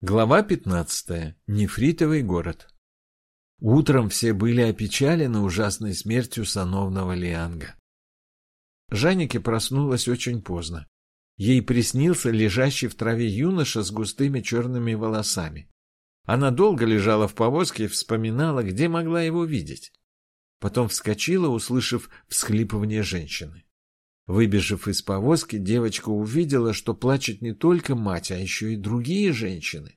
Глава 15. Нефритовый город. Утром все были опечалены ужасной смертью сановного Лианга. Жанеке проснулась очень поздно. Ей приснился лежащий в траве юноша с густыми черными волосами. Она долго лежала в повозке и вспоминала, где могла его видеть. Потом вскочила, услышав всхлипывание женщины. Выбежав из повозки, девочка увидела, что плачет не только мать, а еще и другие женщины.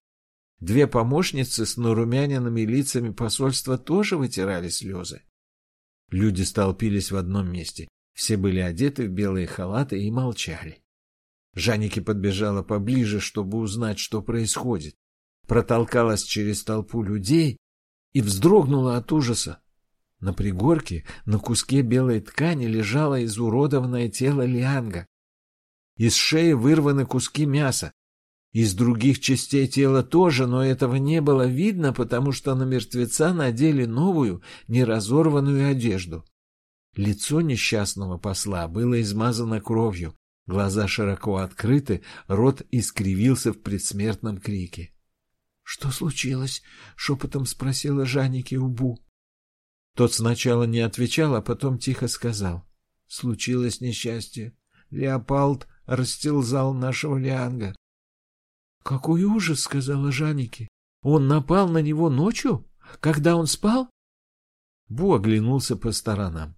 Две помощницы с нарумяненными лицами посольства тоже вытирали слезы. Люди столпились в одном месте. Все были одеты в белые халаты и молчали. Жанеке подбежала поближе, чтобы узнать, что происходит. Протолкалась через толпу людей и вздрогнула от ужаса. На пригорке на куске белой ткани лежало изуродованное тело Лианга. Из шеи вырваны куски мяса. Из других частей тела тоже, но этого не было видно, потому что на мертвеца надели новую, неразорванную одежду. Лицо несчастного посла было измазано кровью, глаза широко открыты, рот искривился в предсмертном крике. — Что случилось? — шепотом спросила Жанеки Убу. Тот сначала не отвечал, а потом тихо сказал. Случилось несчастье. Леопольд расстилзал нашего Лианга. — Какой ужас! — сказала Жанеке. — Он напал на него ночью? Когда он спал? Бу оглянулся по сторонам.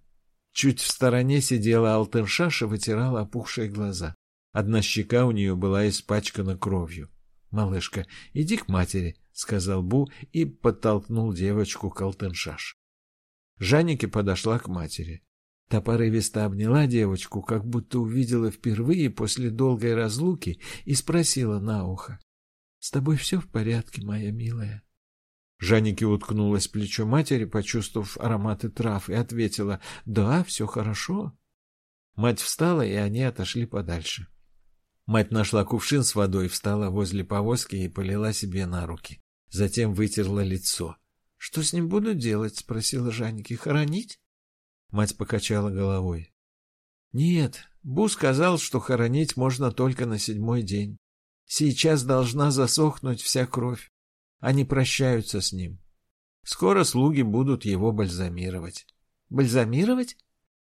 Чуть в стороне сидела Алтеншаша, вытирала опухшие глаза. Одна щека у нее была испачкана кровью. — Малышка, иди к матери, — сказал Бу и подтолкнул девочку к Алтеншаш. Жанеке подошла к матери. Та порывисто обняла девочку, как будто увидела впервые после долгой разлуки, и спросила на ухо. — С тобой все в порядке, моя милая? Жанеке уткнулась плечо матери, почувствовав ароматы трав, и ответила — Да, все хорошо. Мать встала, и они отошли подальше. Мать нашла кувшин с водой, встала возле повозки и полила себе на руки. Затем вытерла лицо. Что с ним будут делать? спросила Жанники. Хоронить? Мать покачала головой. Нет, Бу сказал, что хоронить можно только на седьмой день. Сейчас должна засохнуть вся кровь. Они прощаются с ним. Скоро слуги будут его бальзамировать. Бальзамировать?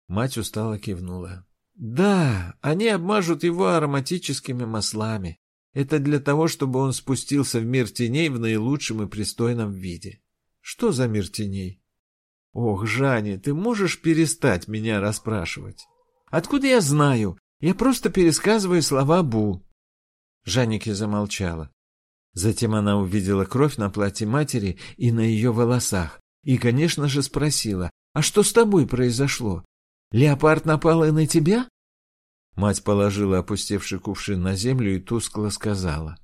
Мать устало кивнула. Да, они обмажут его ароматическими маслами. Это для того, чтобы он спустился в мир теней в наилучшем и пристойном виде. Что за мир теней? Ох, Жанни, ты можешь перестать меня расспрашивать? Откуда я знаю? Я просто пересказываю слова Бу. Жанники замолчала. Затем она увидела кровь на платье матери и на ее волосах. И, конечно же, спросила, а что с тобой произошло? Леопард напал и на тебя? Мать положила опустевший кувшин на землю и тускло сказала.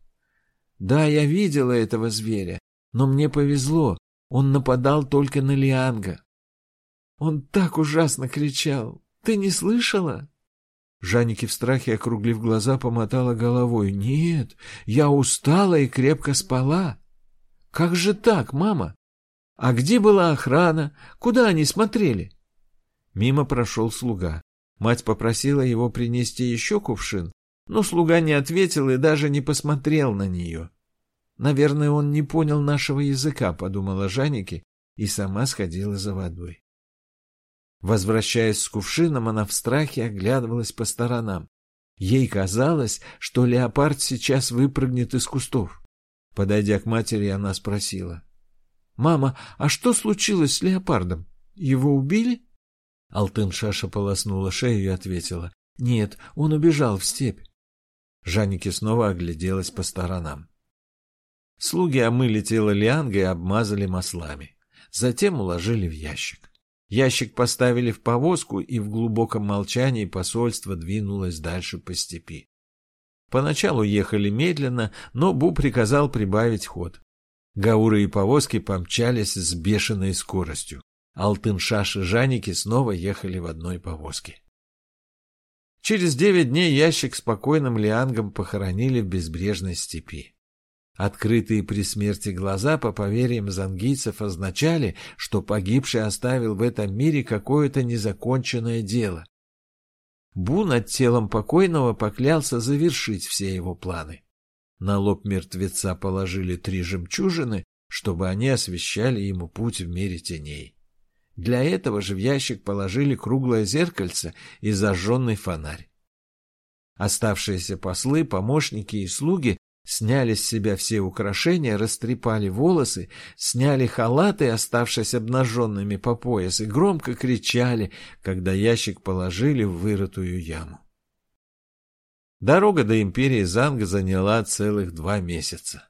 Да, я видела этого зверя, но мне повезло. Он нападал только на Лианга. Он так ужасно кричал. Ты не слышала? Жанники в страхе, округлив глаза, помотала головой. Нет, я устала и крепко спала. Как же так, мама? А где была охрана? Куда они смотрели? Мимо прошел слуга. Мать попросила его принести еще кувшин, но слуга не ответил и даже не посмотрел на нее. Наверное, он не понял нашего языка, подумала Жанеке и сама сходила за водой. Возвращаясь с кувшином, она в страхе оглядывалась по сторонам. Ей казалось, что леопард сейчас выпрыгнет из кустов. Подойдя к матери, она спросила. — Мама, а что случилось с леопардом? Его убили? Алтын Шаша полоснула шею и ответила. — Нет, он убежал в степь. Жанеке снова огляделась по сторонам. Слуги омыли тело Лианга и обмазали маслами. Затем уложили в ящик. Ящик поставили в повозку, и в глубоком молчании посольство двинулось дальше по степи. Поначалу ехали медленно, но Бу приказал прибавить ход. Гауры и повозки помчались с бешеной скоростью. Алтын-Шаш и Жаники снова ехали в одной повозке. Через девять дней ящик спокойным лиангом похоронили в безбрежной степи. Открытые при смерти глаза, по поверьям зангийцев, означали, что погибший оставил в этом мире какое-то незаконченное дело. Бу над телом покойного поклялся завершить все его планы. На лоб мертвеца положили три жемчужины, чтобы они освещали ему путь в мире теней. Для этого же в ящик положили круглое зеркальце и зажженный фонарь. Оставшиеся послы, помощники и слуги сняли с себя все украшения, растрепали волосы, сняли халаты, оставшись обнаженными по пояс, и громко кричали, когда ящик положили в вырытую яму. Дорога до империи Занга заняла целых два месяца.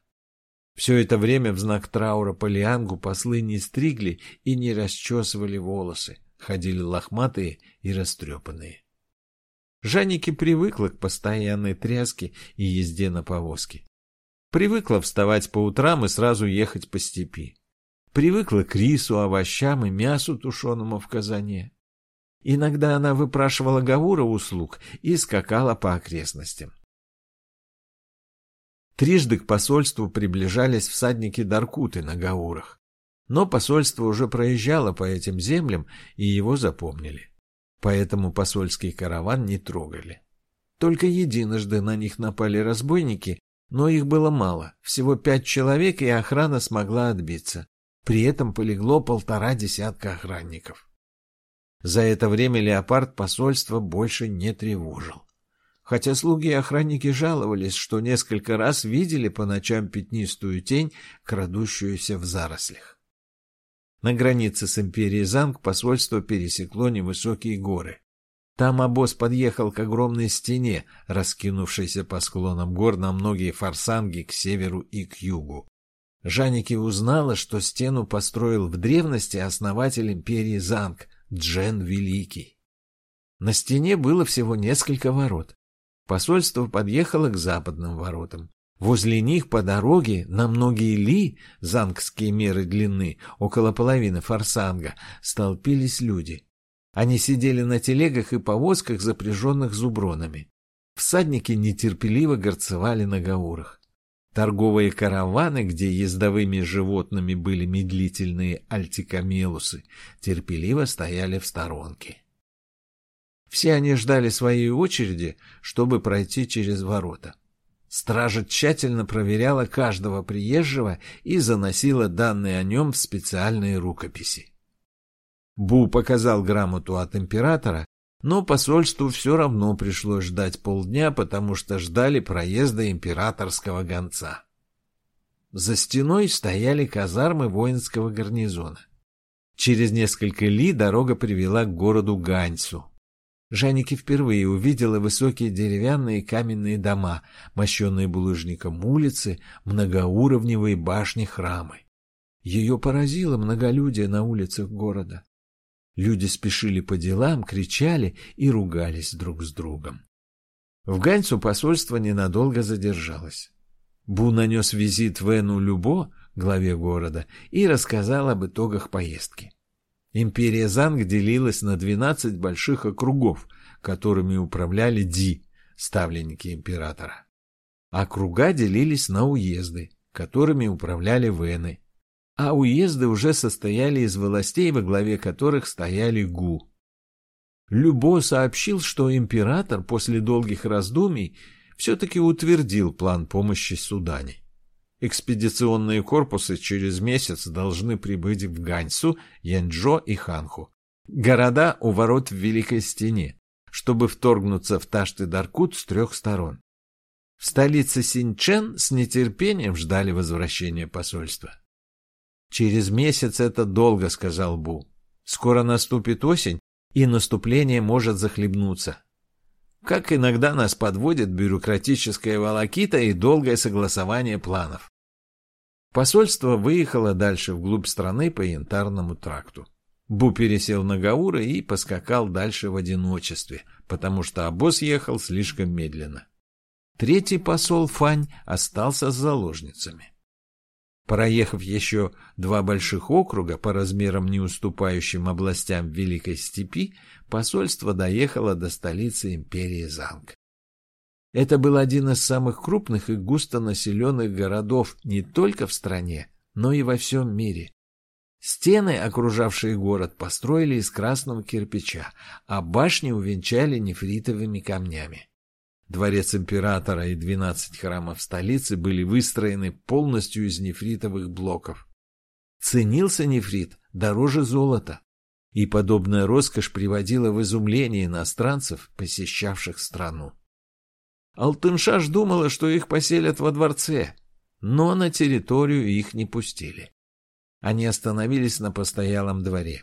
Все это время в знак траура по Лиангу послы не стригли и не расчесывали волосы, ходили лохматые и растрепанные. Жанники привыкла к постоянной тряске и езде на повозке. Привыкла вставать по утрам и сразу ехать по степи. Привыкла к рису, овощам и мясу, тушеному в казане. Иногда она выпрашивала Гавура услуг и скакала по окрестностям. Трижды к посольству приближались всадники Даркуты на Гаурах. Но посольство уже проезжало по этим землям, и его запомнили. Поэтому посольский караван не трогали. Только единожды на них напали разбойники, но их было мало, всего пять человек, и охрана смогла отбиться. При этом полегло полтора десятка охранников. За это время леопард посольство больше не тревожил хотя слуги и охранники жаловались, что несколько раз видели по ночам пятнистую тень, крадущуюся в зарослях. На границе с империей Занг посольство пересекло невысокие горы. Там обоз подъехал к огромной стене, раскинувшейся по склонам гор на многие форсанги к северу и к югу. Жаники узнала, что стену построил в древности основатель империи Занг, Джен Великий. На стене было всего несколько ворот. Посольство подъехало к западным воротам. Возле них по дороге на многие ли, зангские меры длины, около половины форсанга, столпились люди. Они сидели на телегах и повозках, запряженных зубронами. Всадники нетерпеливо горцевали на гаурах. Торговые караваны, где ездовыми животными были медлительные альтикамелусы, терпеливо стояли в сторонке. Все они ждали своей очереди, чтобы пройти через ворота. Стража тщательно проверяла каждого приезжего и заносила данные о нем в специальные рукописи. Бу показал грамоту от императора, но посольству все равно пришлось ждать полдня, потому что ждали проезда императорского гонца. За стеной стояли казармы воинского гарнизона. Через несколько ли дорога привела к городу Ганьцу, Жанеке впервые увидела высокие деревянные каменные дома, мощенные булыжником улицы, многоуровневые башни-храмы. Ее поразило многолюдие на улицах города. Люди спешили по делам, кричали и ругались друг с другом. В Ганьцу посольство ненадолго задержалось. Бу нанес визит Вену Любо, главе города, и рассказал об итогах поездки. Империя Занг делилась на 12 больших округов, которыми управляли Ди, ставленники императора. Округа делились на уезды, которыми управляли Вены, а уезды уже состояли из властей, во главе которых стояли Гу. Любо сообщил, что император после долгих раздумий все-таки утвердил план помощи Судане. Экспедиционные корпусы через месяц должны прибыть в Ганьсу, Янчжо и Ханху. Города у ворот в Великой Стене, чтобы вторгнуться в Ташты-Даркут с трех сторон. В столице Синчен с нетерпением ждали возвращения посольства. «Через месяц это долго», — сказал Бу. «Скоро наступит осень, и наступление может захлебнуться. Как иногда нас подводит бюрократическая волокита и долгое согласование планов. Посольство выехало дальше вглубь страны по янтарному тракту. Бу пересел на Гаура и поскакал дальше в одиночестве, потому что обоз ехал слишком медленно. Третий посол Фань остался с заложницами. Проехав еще два больших округа по размерам не уступающим областям Великой Степи, посольство доехало до столицы империи Занг. Это был один из самых крупных и густонаселенных городов не только в стране, но и во всем мире. Стены, окружавшие город, построили из красного кирпича, а башни увенчали нефритовыми камнями. Дворец императора и 12 храмов столицы были выстроены полностью из нефритовых блоков. Ценился нефрит дороже золота, и подобная роскошь приводила в изумление иностранцев, посещавших страну. Алтыншаш думала, что их поселят во дворце, но на территорию их не пустили. Они остановились на постоялом дворе.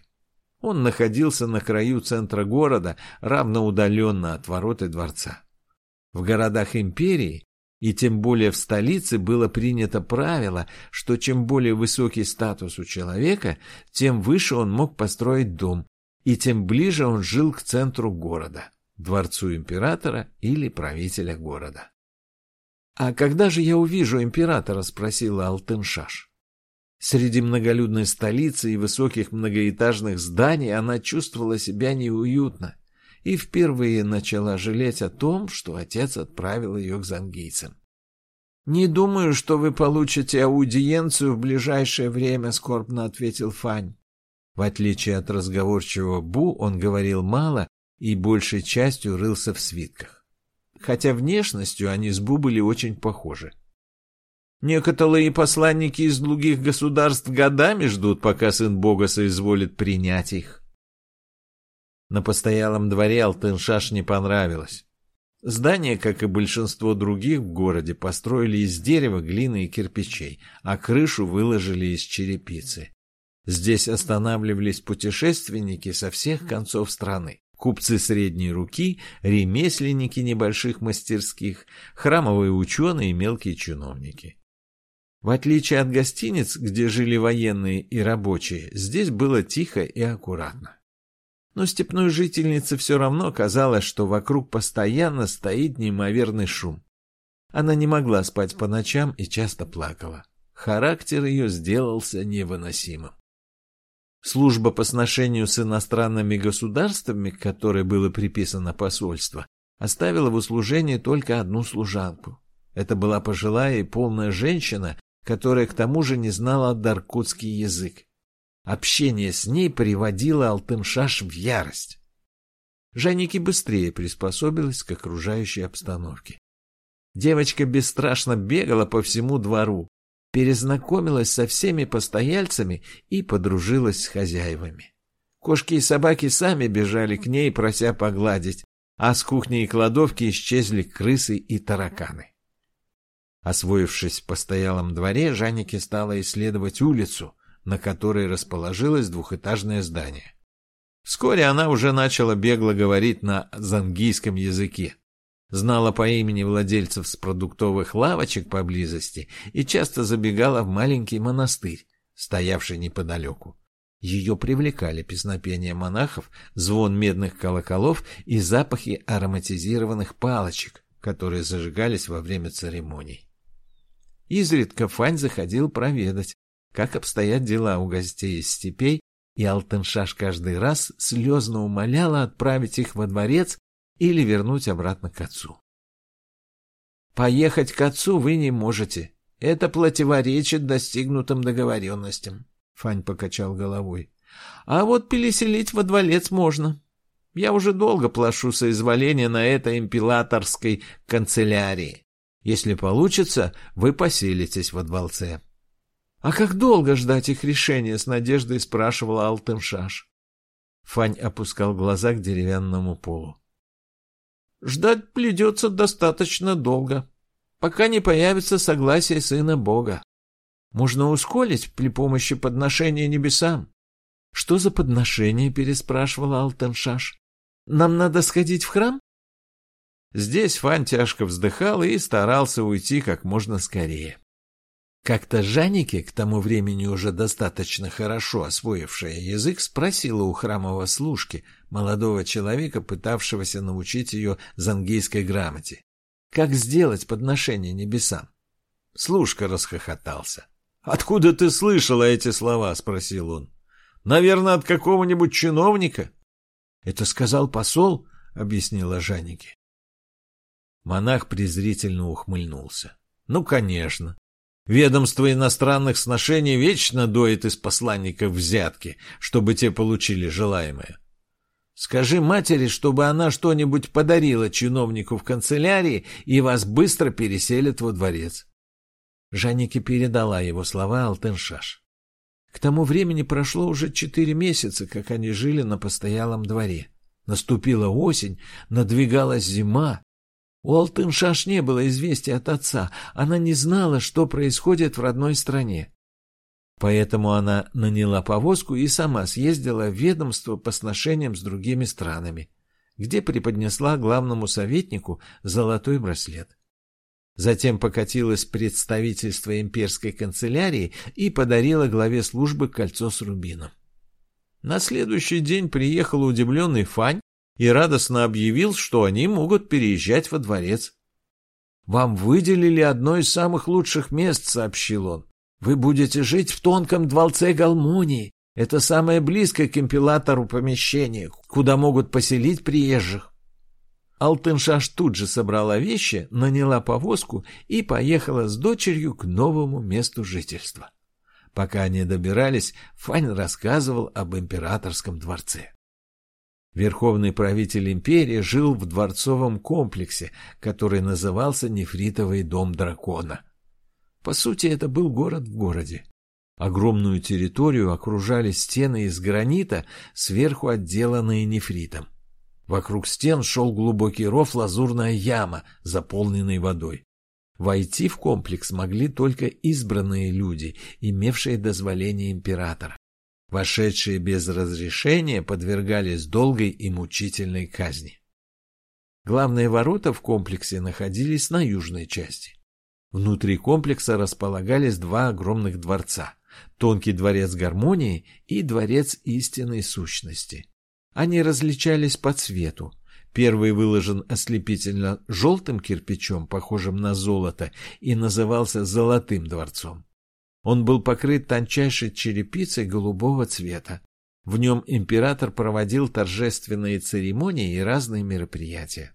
Он находился на краю центра города, равноудаленно от ворот и дворца. В городах империи, и тем более в столице, было принято правило, что чем более высокий статус у человека, тем выше он мог построить дом, и тем ближе он жил к центру города, дворцу императора или правителя города. «А когда же я увижу императора?» — спросила Алтыншаш. Среди многолюдной столицы и высоких многоэтажных зданий она чувствовала себя неуютно и впервые начала жалеть о том, что отец отправил ее к зангийцам. «Не думаю, что вы получите аудиенцию в ближайшее время», — скорбно ответил Фань. В отличие от разговорчивого Бу, он говорил мало и большей частью рылся в свитках. Хотя внешностью они с Бу были очень похожи. Некоторые посланники из других государств годами ждут, пока сын Бога соизволит принять их. На постоялом дворе Алтыншаш не понравилось. Здание, как и большинство других в городе, построили из дерева, глины и кирпичей, а крышу выложили из черепицы. Здесь останавливались путешественники со всех концов страны. Купцы средней руки, ремесленники небольших мастерских, храмовые ученые и мелкие чиновники. В отличие от гостиниц, где жили военные и рабочие, здесь было тихо и аккуратно но степной жительнице все равно казалось, что вокруг постоянно стоит неимоверный шум. Она не могла спать по ночам и часто плакала. Характер ее сделался невыносимым. Служба по сношению с иностранными государствами, к которой было приписано посольство, оставила в услужении только одну служанку. Это была пожилая и полная женщина, которая к тому же не знала даркутский язык. Общение с ней приводило Алтыншаш в ярость. Жанники быстрее приспособилась к окружающей обстановке. Девочка бесстрашно бегала по всему двору, перезнакомилась со всеми постояльцами и подружилась с хозяевами. Кошки и собаки сами бежали к ней, прося погладить, а с кухни и кладовки исчезли крысы и тараканы. Освоившись в постоялом дворе, Жаннике стала исследовать улицу, на которой расположилось двухэтажное здание. Вскоре она уже начала бегло говорить на зангийском языке. Знала по имени владельцев с продуктовых лавочек поблизости и часто забегала в маленький монастырь, стоявший неподалеку. Ее привлекали песнопения монахов, звон медных колоколов и запахи ароматизированных палочек, которые зажигались во время церемоний. Изредка Фань заходил проведать, как обстоят дела у гостей из степей, и Алтеншаш каждый раз слезно умоляла отправить их во дворец или вернуть обратно к отцу. «Поехать к отцу вы не можете. Это противоречит достигнутым договоренностям», — Фань покачал головой. «А вот переселить во дворец можно. Я уже долго плашу соизволения на это импелаторской канцелярии. Если получится, вы поселитесь во дворце». «А как долго ждать их решения?» — с надеждой спрашивала Алтыншаш. Фань опускал глаза к деревянному полу. «Ждать придется достаточно долго, пока не появится согласие сына Бога. Можно ускорить при помощи подношения небесам». «Что за подношение?» — переспрашивала Алтыншаш. «Нам надо сходить в храм?» Здесь Фань тяжко вздыхал и старался уйти как можно скорее. Как-то Жанеке, к тому времени уже достаточно хорошо освоившая язык, спросила у храмового служки, молодого человека, пытавшегося научить ее зангейской грамоте, как сделать подношение небесам. Служка расхохотался. «Откуда ты слышала эти слова?» — спросил он. «Наверное, от какого-нибудь чиновника?» «Это сказал посол?» — объяснила Жанеке. Монах презрительно ухмыльнулся. «Ну, конечно. Ведомство иностранных сношений вечно доит из посланников взятки, чтобы те получили желаемое. Скажи матери, чтобы она что-нибудь подарила чиновнику в канцелярии, и вас быстро переселят во дворец. Жанеке передала его слова Алтеншаш. К тому времени прошло уже четыре месяца, как они жили на постоялом дворе. Наступила осень, надвигалась зима. У Алтыншаш не было известия от отца, она не знала, что происходит в родной стране. Поэтому она наняла повозку и сама съездила в ведомство по сношениям с другими странами, где преподнесла главному советнику золотой браслет. Затем покатилась представительство имперской канцелярии и подарила главе службы кольцо с рубином. На следующий день приехал удивленный Фань и радостно объявил, что они могут переезжать во дворец. «Вам выделили одно из самых лучших мест», — сообщил он. Вы будете жить в тонком дворце Галмунии. Это самое близкое к импелатору помещение, куда могут поселить приезжих. Алтыншаш тут же собрала вещи, наняла повозку и поехала с дочерью к новому месту жительства. Пока они добирались, Фань рассказывал об императорском дворце. Верховный правитель империи жил в дворцовом комплексе, который назывался Нефритовый дом дракона. По сути, это был город в городе. Огромную территорию окружали стены из гранита, сверху отделанные нефритом. Вокруг стен шел глубокий ров лазурная яма, заполненная водой. Войти в комплекс могли только избранные люди, имевшие дозволение императора. Вошедшие без разрешения подвергались долгой и мучительной казни. Главные ворота в комплексе находились на южной части. Внутри комплекса располагались два огромных дворца – Тонкий дворец гармонии и дворец истинной сущности. Они различались по цвету. Первый выложен ослепительно желтым кирпичом, похожим на золото, и назывался Золотым дворцом. Он был покрыт тончайшей черепицей голубого цвета. В нем император проводил торжественные церемонии и разные мероприятия.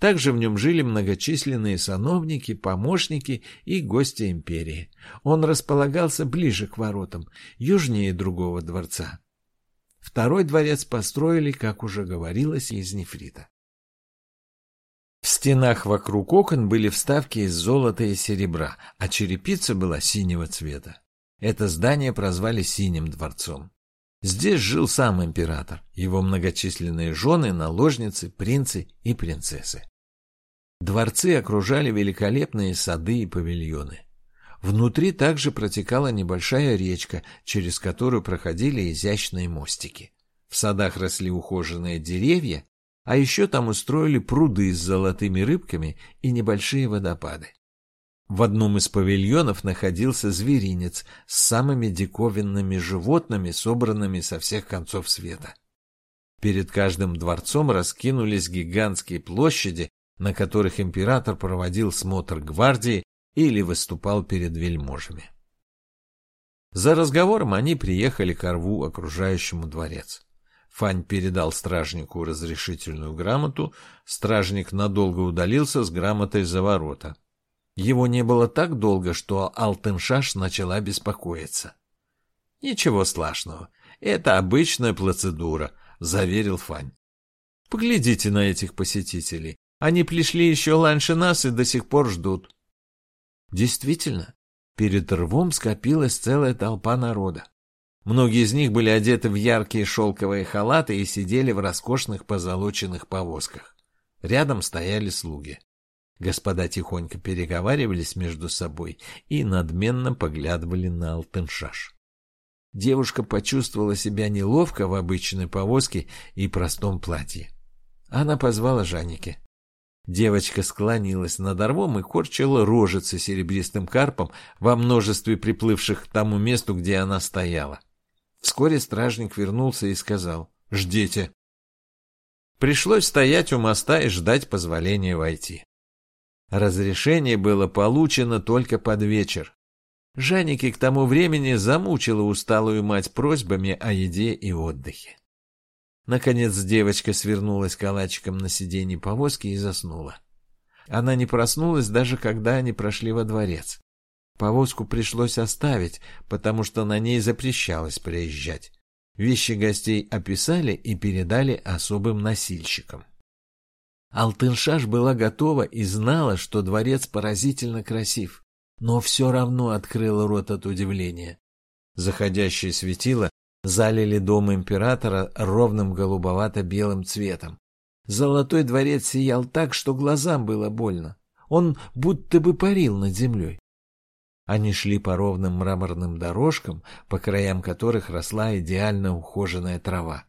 Также в нем жили многочисленные сановники, помощники и гости империи. Он располагался ближе к воротам, южнее другого дворца. Второй дворец построили, как уже говорилось, из нефрита. Стенах вокруг окон были вставки из золота и серебра, а черепица была синего цвета. Это здание прозвали Синим дворцом. Здесь жил сам император, его многочисленные жены, наложницы, принцы и принцессы. Дворцы окружали великолепные сады и павильоны. Внутри также протекала небольшая речка, через которую проходили изящные мостики. В садах росли ухоженные деревья, а еще там устроили пруды с золотыми рыбками и небольшие водопады. В одном из павильонов находился зверинец с самыми диковинными животными, собранными со всех концов света. Перед каждым дворцом раскинулись гигантские площади на которых император проводил смотр гвардии или выступал перед вельможами. За разговором они приехали к рву, окружающему дворец. Фань передал стражнику разрешительную грамоту, стражник надолго удалился с грамотой за ворота. Его не было так долго, что Алтыншаш начала беспокоиться. «Ничего страшного, это обычная процедура», — заверил Фань. «Поглядите на этих посетителей. Они пришли еще раньше нас и до сих пор ждут. Действительно, перед рвом скопилась целая толпа народа. Многие из них были одеты в яркие шелковые халаты и сидели в роскошных позолоченных повозках. Рядом стояли слуги. Господа тихонько переговаривались между собой и надменно поглядывали на Алтыншаш. Девушка почувствовала себя неловко в обычной повозке и простом платье. Она позвала Жанеке. Девочка склонилась над орвом и корчила рожицы серебристым карпом во множестве приплывших к тому месту, где она стояла. Вскоре стражник вернулся и сказал «Ждите». Пришлось стоять у моста и ждать позволения войти. Разрешение было получено только под вечер. Жанеке к тому времени замучила усталую мать просьбами о еде и отдыхе. Наконец девочка свернулась калачиком на сиденье повозки и заснула. Она не проснулась даже когда они прошли во дворец. Повозку пришлось оставить, потому что на ней запрещалось приезжать. Вещи гостей описали и передали особым носильщикам. Алтыншаш была готова и знала, что дворец поразительно красив, но все равно открыла рот от удивления. Заходящее светило залили дом императора ровным голубовато-белым цветом. Золотой дворец сиял так, что глазам было больно. Он будто бы парил над землей. Они шли по ровным мраморным дорожкам, по краям которых росла идеально ухоженная трава.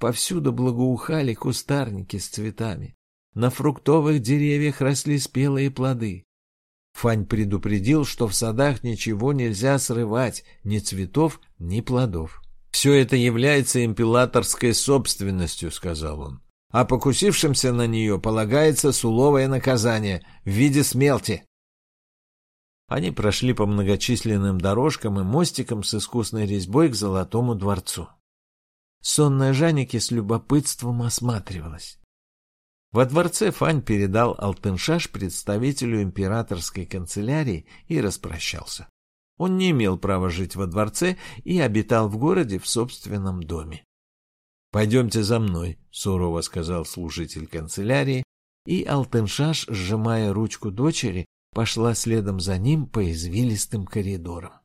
Повсюду благоухали кустарники с цветами. На фруктовых деревьях росли спелые плоды. Фань предупредил, что в садах ничего нельзя срывать, ни цветов, ни плодов. «Все это является импелаторской собственностью», — сказал он. «А покусившимся на нее полагается суловое наказание в виде смерти». Они прошли по многочисленным дорожкам и мостикам с искусной резьбой к Золотому дворцу. Сонная Жанеки с любопытством осматривалась. Во дворце Фань передал Алтыншаш представителю императорской канцелярии и распрощался. Он не имел права жить во дворце и обитал в городе в собственном доме. «Пойдемте за мной», — сурово сказал служитель канцелярии, и Алтыншаш, сжимая ручку дочери, пошла следом за ним по извилистым коридорам.